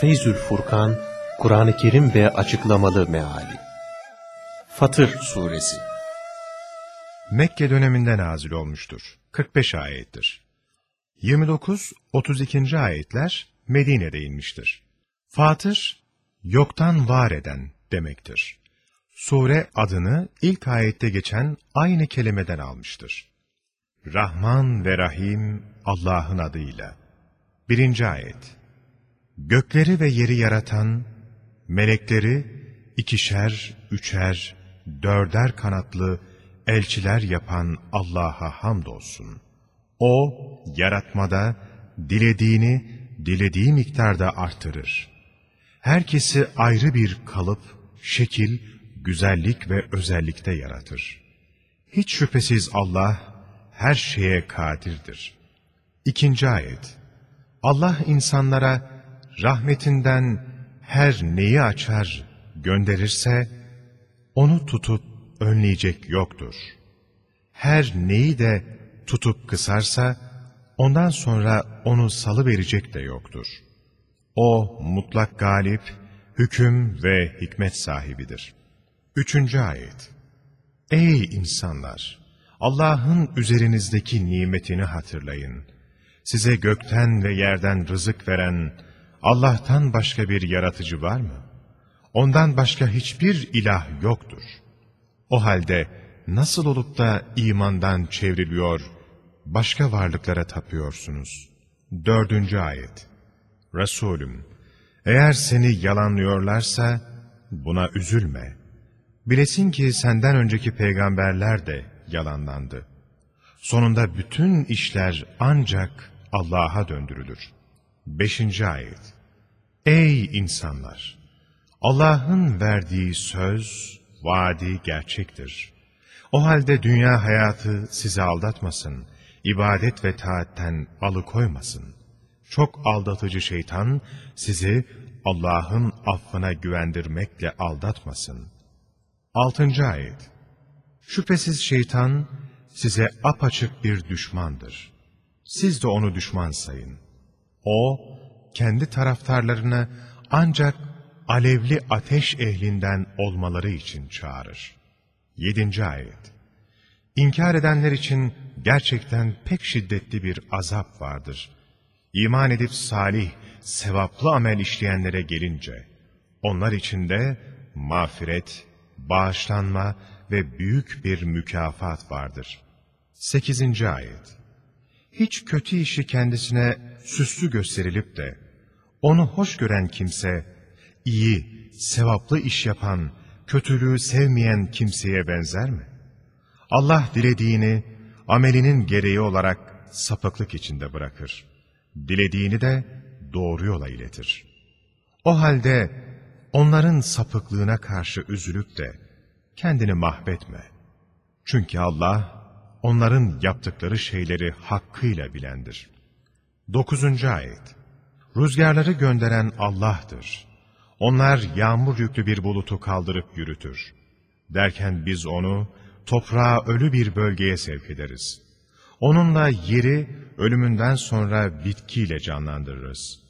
Feyzül Furkan, Kur'an-ı Kerim ve Açıklamalı Meali Fatır Suresi Mekke döneminde nazil olmuştur. 45 ayettir. 29-32. ayetler Medine'de inmiştir. Fatır, yoktan var eden demektir. Sure adını ilk ayette geçen aynı kelimeden almıştır. Rahman ve Rahim Allah'ın adıyla. Birinci ayet. Gökleri ve yeri yaratan, melekleri ikişer, üçer, dörder kanatlı elçiler yapan Allah'a hamdolsun. O, yaratmada dilediğini dilediği miktarda artırır. Herkesi ayrı bir kalıp, şekil, güzellik ve özellikte yaratır. Hiç şüphesiz Allah her şeye kadirdir. İkinci ayet. Allah insanlara rahmetinden her neyi açar, gönderirse, onu tutup önleyecek yoktur. Her neyi de tutup kısarsa, ondan sonra onu salı verecek de yoktur. O mutlak galip, hüküm ve hikmet sahibidir. Üçüncü ayet Ey insanlar! Allah'ın üzerinizdeki nimetini hatırlayın. Size gökten ve yerden rızık veren, Allah'tan başka bir yaratıcı var mı? Ondan başka hiçbir ilah yoktur. O halde nasıl olup da imandan çevriliyor, başka varlıklara tapıyorsunuz? Dördüncü ayet. Resulüm, eğer seni yalanlıyorlarsa buna üzülme. Bilesin ki senden önceki peygamberler de yalanlandı. Sonunda bütün işler ancak Allah'a döndürülür. Beşinci ayet. Ey insanlar! Allah'ın verdiği söz, vaadi gerçektir. O halde dünya hayatı sizi aldatmasın, ibadet ve taatten alıkoymasın. Çok aldatıcı şeytan sizi Allah'ın affına güvendirmekle aldatmasın. Altıncı ayet. Şüphesiz şeytan size apaçık bir düşmandır. Siz de onu düşman sayın. O, kendi taraftarlarını ancak alevli ateş ehlinden olmaları için çağırır. Yedinci ayet İnkar edenler için gerçekten pek şiddetli bir azap vardır. İman edip salih, sevaplı amel işleyenlere gelince, onlar için de mağfiret, bağışlanma ve büyük bir mükafat vardır. Sekizinci ayet Hiç kötü işi kendisine süslü gösterilip de, onu hoş gören kimse, iyi, sevaplı iş yapan, kötülüğü sevmeyen kimseye benzer mi? Allah dilediğini, amelinin gereği olarak sapıklık içinde bırakır. Dilediğini de doğru yola iletir. O halde onların sapıklığına karşı üzülüp de kendini mahvetme. Çünkü Allah onların yaptıkları şeyleri hakkıyla bilendir. 9. Ayet Rüzgarları gönderen Allah'tır. Onlar yağmur yüklü bir bulutu kaldırıp yürütür. Derken biz onu toprağa ölü bir bölgeye sevk ederiz. Onunla yeri ölümünden sonra bitkiyle canlandırırız.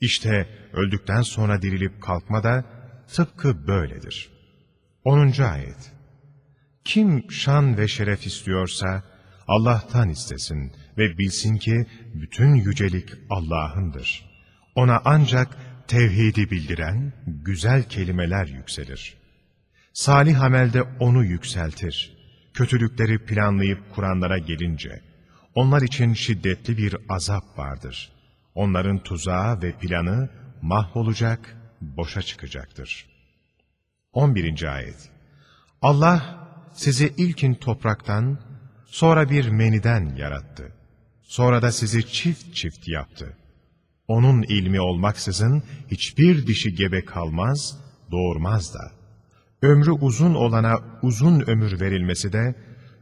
İşte öldükten sonra dirilip kalkma da tıpkı böyledir. 10. Ayet Kim şan ve şeref istiyorsa Allah'tan istesin ve bilsin ki bütün yücelik Allah'ındır. Ona ancak tevhidi bildiren güzel kelimeler yükselir. Salih amelde onu yükseltir. Kötülükleri planlayıp kuranlara gelince, onlar için şiddetli bir azap vardır. Onların tuzağı ve planı mahvolacak, boşa çıkacaktır. 11. Ayet Allah sizi ilkin topraktan, sonra bir meniden yarattı. Sonra da sizi çift çift yaptı. Onun ilmi olmaksızın hiçbir dişi gebe kalmaz, doğurmaz da. Ömrü uzun olana uzun ömür verilmesi de,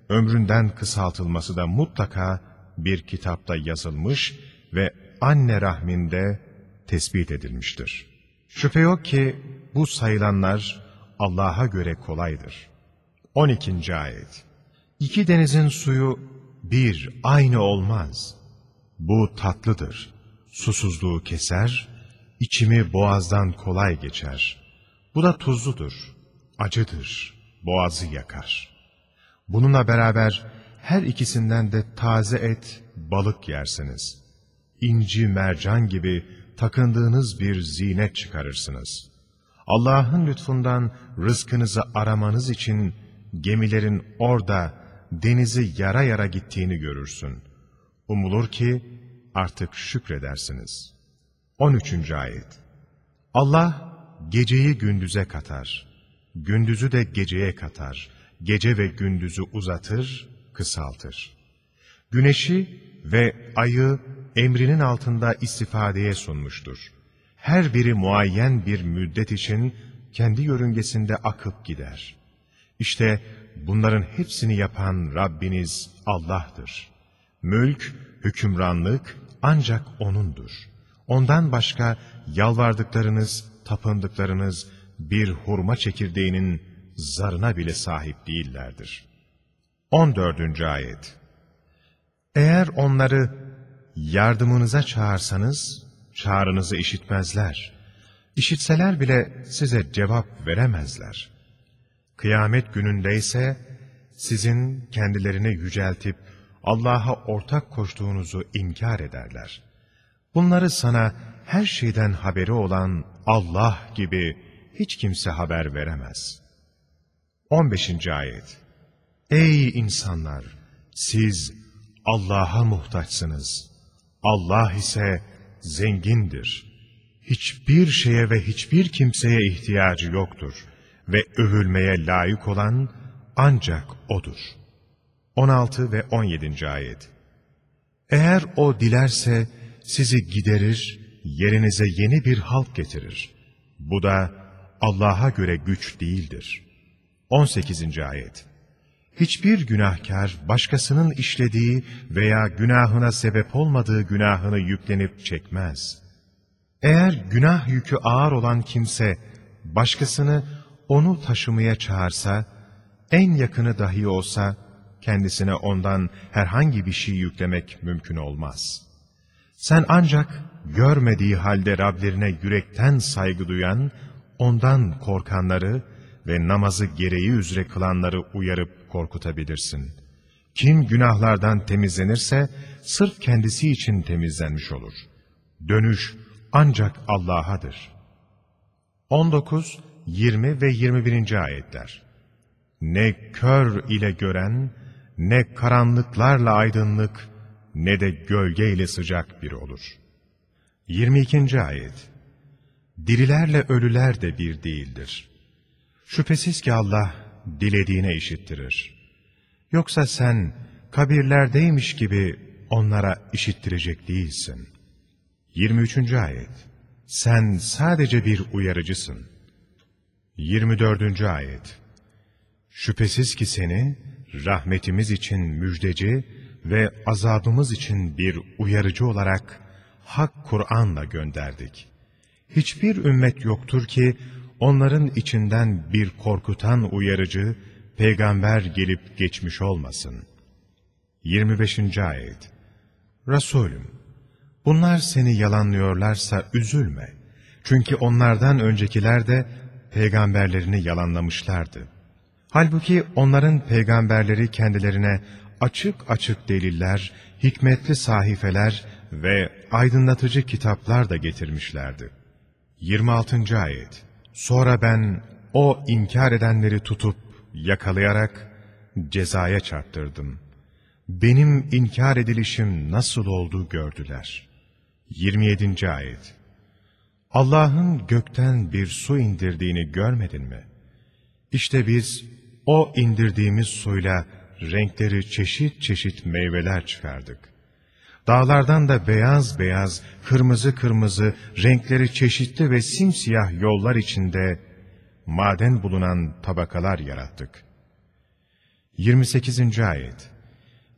ömründen kısaltılması da mutlaka bir kitapta yazılmış ve anne rahminde tespit edilmiştir. Şüphe yok ki bu sayılanlar Allah'a göre kolaydır. 12. Ayet İki denizin suyu bir, aynı olmaz. Bu tatlıdır. Susuzluğu keser, içimi boğazdan kolay geçer. Bu da tuzludur, acıdır, boğazı yakar. Bununla beraber her ikisinden de taze et, balık yersiniz. İnci, mercan gibi takındığınız bir zinet çıkarırsınız. Allah'ın lütfundan rızkınızı aramanız için gemilerin orada denizi yara yara gittiğini görürsün. Umulur ki artık şükredersiniz. 13. Ayet Allah geceyi gündüze katar, gündüzü de geceye katar, gece ve gündüzü uzatır, kısaltır. Güneşi ve ayı emrinin altında istifadeye sunmuştur. Her biri muayyen bir müddet için kendi yörüngesinde akıp gider. İşte bunların hepsini yapan Rabbiniz Allah'tır. Mülk, hükümranlık ancak O'nundur. Ondan başka yalvardıklarınız, tapındıklarınız bir hurma çekirdeğinin zarına bile sahip değillerdir. 14. Ayet Eğer onları yardımınıza çağırsanız, çağrınızı işitmezler. İşitseler bile size cevap veremezler. Kıyamet gününde ise sizin kendilerini yüceltip Allah'a ortak koştuğunuzu inkar ederler. Bunları sana her şeyden haberi olan Allah gibi hiç kimse haber veremez. 15. Ayet Ey insanlar! Siz Allah'a muhtaçsınız. Allah ise zengindir. Hiçbir şeye ve hiçbir kimseye ihtiyacı yoktur ve övülmeye layık olan ancak O'dur. 16 ve 17. Ayet Eğer O dilerse sizi giderir, yerinize yeni bir halk getirir. Bu da Allah'a göre güç değildir. 18. Ayet Hiçbir günahkar başkasının işlediği veya günahına sebep olmadığı günahını yüklenip çekmez. Eğer günah yükü ağır olan kimse başkasını onu taşımaya çağırsa, en yakını dahi olsa kendisine ondan herhangi bir şey yüklemek mümkün olmaz. Sen ancak görmediği halde Rablerine yürekten saygı duyan, ondan korkanları ve namazı gereği üzere kılanları uyarıp korkutabilirsin. Kim günahlardan temizlenirse sırf kendisi için temizlenmiş olur. Dönüş ancak Allah'adır. 19, 20 ve 21. ayetler Ne kör ile gören, ne karanlıklarla aydınlık, ne de gölge ile sıcak biri olur. 22. ayet Dirilerle ölüler de bir değildir. Şüphesiz ki Allah dilediğine işittirir. Yoksa sen kabirlerdeymiş gibi onlara işittirecek değilsin. 23. ayet Sen sadece bir uyarıcısın. 24. ayet Şüphesiz ki seni rahmetimiz için müjdeci ve azabımız için bir uyarıcı olarak Hak Kur'an'la gönderdik. Hiçbir ümmet yoktur ki onların içinden bir korkutan uyarıcı, peygamber gelip geçmiş olmasın. 25. Ayet Resulüm, bunlar seni yalanlıyorlarsa üzülme. Çünkü onlardan öncekiler de peygamberlerini yalanlamışlardı. Halbuki onların peygamberleri kendilerine açık açık deliller, hikmetli sahifeler ve aydınlatıcı kitaplar da getirmişlerdi. 26. Ayet Sonra ben o inkar edenleri tutup yakalayarak cezaya çarptırdım. Benim inkar edilişim nasıl oldu gördüler. 27. Ayet Allah'ın gökten bir su indirdiğini görmedin mi? İşte biz o indirdiğimiz suyla renkleri çeşit çeşit meyveler çıkardık. Dağlardan da beyaz beyaz, kırmızı kırmızı, renkleri çeşitli ve simsiyah yollar içinde maden bulunan tabakalar yarattık. 28. Ayet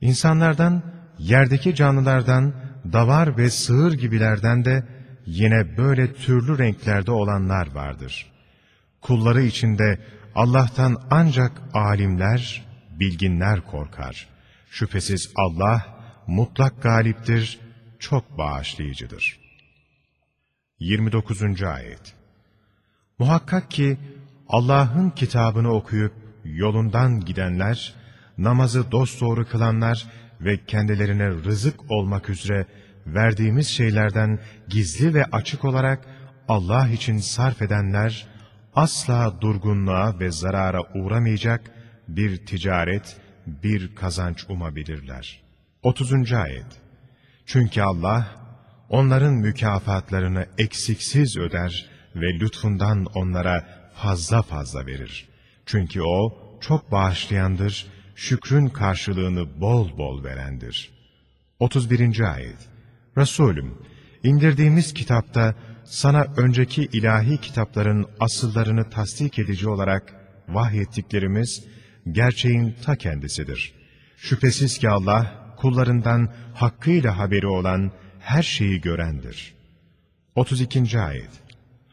İnsanlardan, yerdeki canlılardan, davar ve sığır gibilerden de yine böyle türlü renklerde olanlar vardır. Kulları içinde Allah'tan ancak alimler, bilginler korkar. Şüphesiz Allah mutlak galiptir, çok bağışlayıcıdır. 29. Ayet Muhakkak ki Allah'ın kitabını okuyup yolundan gidenler, namazı dosdoğru kılanlar ve kendilerine rızık olmak üzere verdiğimiz şeylerden gizli ve açık olarak Allah için sarf edenler, asla durgunluğa ve zarara uğramayacak bir ticaret, bir kazanç umabilirler. 30. Ayet Çünkü Allah, onların mükafatlarını eksiksiz öder ve lütfundan onlara fazla fazla verir. Çünkü O, çok bağışlayandır, şükrün karşılığını bol bol verendir. 31. Ayet Resulüm, indirdiğimiz kitapta sana önceki ilahi kitapların asıllarını tasdik edici olarak vahyettiklerimiz, gerçeğin ta kendisidir. Şüphesiz ki Allah, kullarından hakkıyla haberi olan her şeyi görendir. 32. Ayet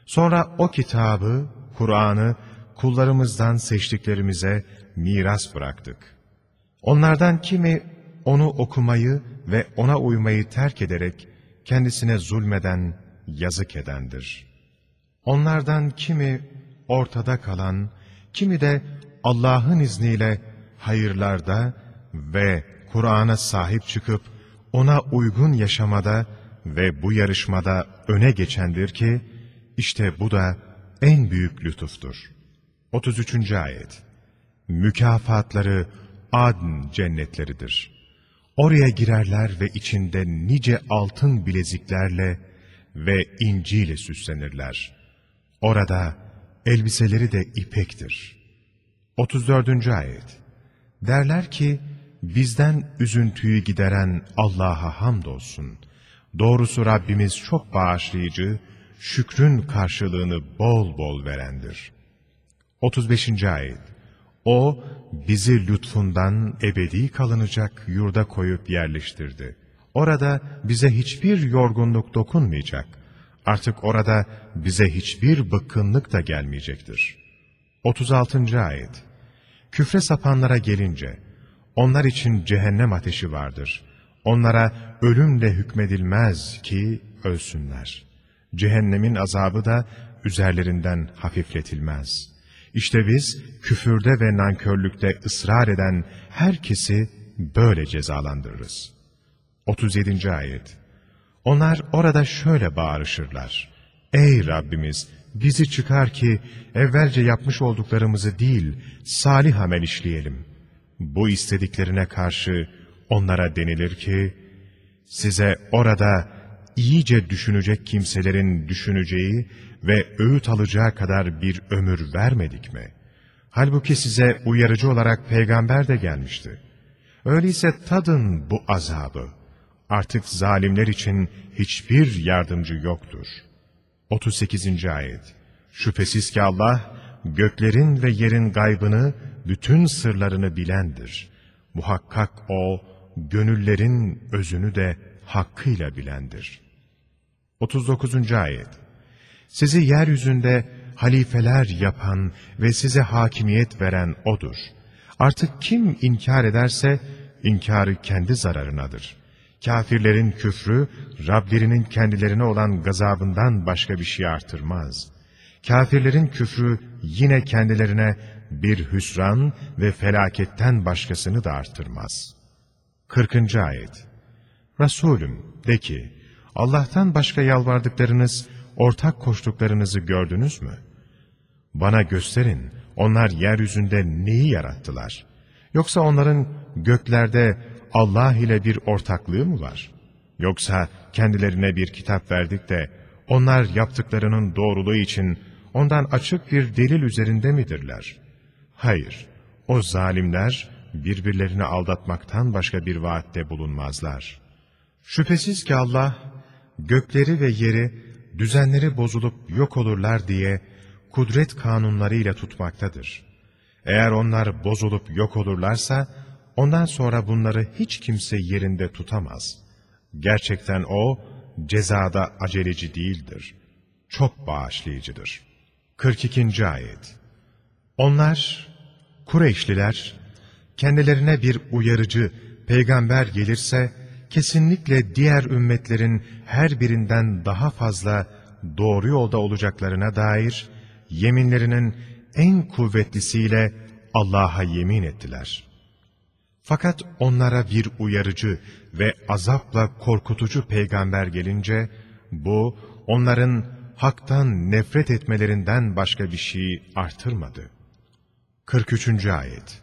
Sonra o kitabı, Kur'an'ı, kullarımızdan seçtiklerimize miras bıraktık. Onlardan kimi onu okumayı ve ona uymayı terk ederek kendisine zulmeden, yazık edendir. Onlardan kimi ortada kalan, kimi de Allah'ın izniyle hayırlarda ve Kur'an'a sahip çıkıp ona uygun yaşamada ve bu yarışmada öne geçendir ki, işte bu da en büyük lütuftur. 33. Ayet Mükafatları adn cennetleridir. Oraya girerler ve içinde nice altın bileziklerle ve inciyle süslenirler. Orada elbiseleri de ipektir. 34. Ayet Derler ki, bizden üzüntüyü gideren Allah'a hamdolsun. Doğrusu Rabbimiz çok bağışlayıcı, şükrün karşılığını bol bol verendir. 35. Ayet O, bizi lütfundan ebedi kalınacak yurda koyup yerleştirdi. Orada bize hiçbir yorgunluk dokunmayacak. Artık orada bize hiçbir bıkkınlık da gelmeyecektir. 36. Ayet Küfre sapanlara gelince, onlar için cehennem ateşi vardır. Onlara ölümle hükmedilmez ki ölsünler. Cehennemin azabı da üzerlerinden hafifletilmez. İşte biz küfürde ve nankörlükte ısrar eden herkesi böyle cezalandırırız. 37. Ayet Onlar orada şöyle bağırışırlar. Ey Rabbimiz! Bizi çıkar ki evvelce yapmış olduklarımızı değil, salih amel işleyelim. Bu istediklerine karşı onlara denilir ki, size orada iyice düşünecek kimselerin düşüneceği ve öğüt alacağı kadar bir ömür vermedik mi? Halbuki size uyarıcı olarak peygamber de gelmişti. Öyleyse tadın bu azabı. Artık zalimler için hiçbir yardımcı yoktur. 38. Ayet Şüphesiz ki Allah, göklerin ve yerin gaybını, bütün sırlarını bilendir. Muhakkak O, gönüllerin özünü de hakkıyla bilendir. 39. Ayet Sizi yeryüzünde halifeler yapan ve size hakimiyet veren O'dur. Artık kim inkar ederse, inkarı kendi zararınadır. Kafirlerin küfrü, Rablerinin kendilerine olan gazabından başka bir şey artırmaz. Kafirlerin küfrü yine kendilerine bir hüsran ve felaketten başkasını da artırmaz. 40. Ayet Resulüm de ki, Allah'tan başka yalvardıklarınız, ortak koştuklarınızı gördünüz mü? Bana gösterin, onlar yeryüzünde neyi yarattılar? Yoksa onların göklerde Allah ile bir ortaklığı mı var? Yoksa kendilerine bir kitap verdik de, onlar yaptıklarının doğruluğu için ondan açık bir delil üzerinde midirler? Hayır, o zalimler birbirlerini aldatmaktan başka bir vaatte bulunmazlar. Şüphesiz ki Allah, gökleri ve yeri, düzenleri bozulup yok olurlar diye kudret kanunlarıyla tutmaktadır. Eğer onlar bozulup yok olurlarsa, ondan sonra bunları hiç kimse yerinde tutamaz. Gerçekten O, cezada aceleci değildir. Çok bağışlayıcıdır. 42. Ayet Onlar, Kureyşliler, kendilerine bir uyarıcı, peygamber gelirse, kesinlikle diğer ümmetlerin her birinden daha fazla doğru yolda olacaklarına dair yeminlerinin en kuvvetlisiyle Allah'a yemin ettiler. Fakat onlara bir uyarıcı ve azapla korkutucu peygamber gelince, bu onların haktan nefret etmelerinden başka bir şeyi artırmadı. 43. Ayet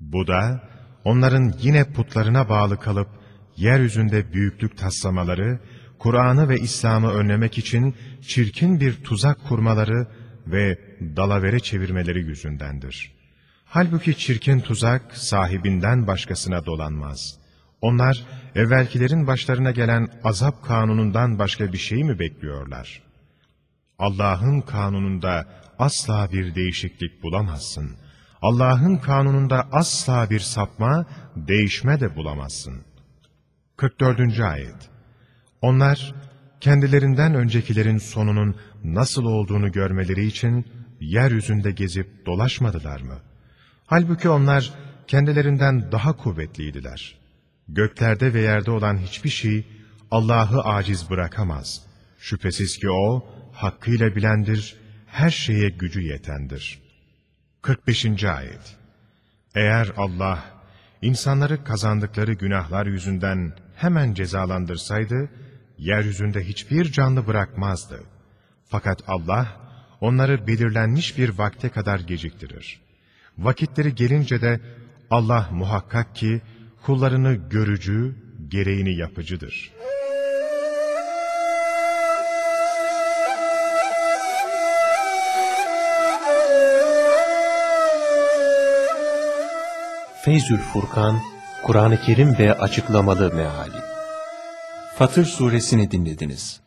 Bu da onların yine putlarına bağlı kalıp yeryüzünde büyüklük taslamaları, Kur'an'ı ve İslam'ı önlemek için çirkin bir tuzak kurmaları ve dalavere çevirmeleri yüzündendir. Halbuki çirkin tuzak sahibinden başkasına dolanmaz. Onlar evvelkilerin başlarına gelen azap kanunundan başka bir şey mi bekliyorlar? Allah'ın kanununda asla bir değişiklik bulamazsın. Allah'ın kanununda asla bir sapma, değişme de bulamazsın. 44. Ayet Onlar, kendilerinden öncekilerin sonunun nasıl olduğunu görmeleri için yeryüzünde gezip dolaşmadılar mı? Halbuki onlar kendilerinden daha kuvvetliydiler. Göklerde ve yerde olan hiçbir şey Allah'ı aciz bırakamaz. Şüphesiz ki O, hakkıyla bilendir, her şeye gücü yetendir. 45. Ayet Eğer Allah, insanları kazandıkları günahlar yüzünden hemen cezalandırsaydı, yeryüzünde hiçbir canlı bırakmazdı. Fakat Allah, onları belirlenmiş bir vakte kadar geciktirir. Vakitleri gelince de Allah muhakkak ki kullarını görücü, gereğini yapıcıdır. Feyzül Furkan, Kur'an-ı Kerim ve açıklamalı meali. Fatır suresini dinlediniz.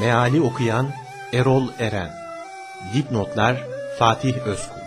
Meali okuyan Erol Eren Dipnotlar Fatih Özkul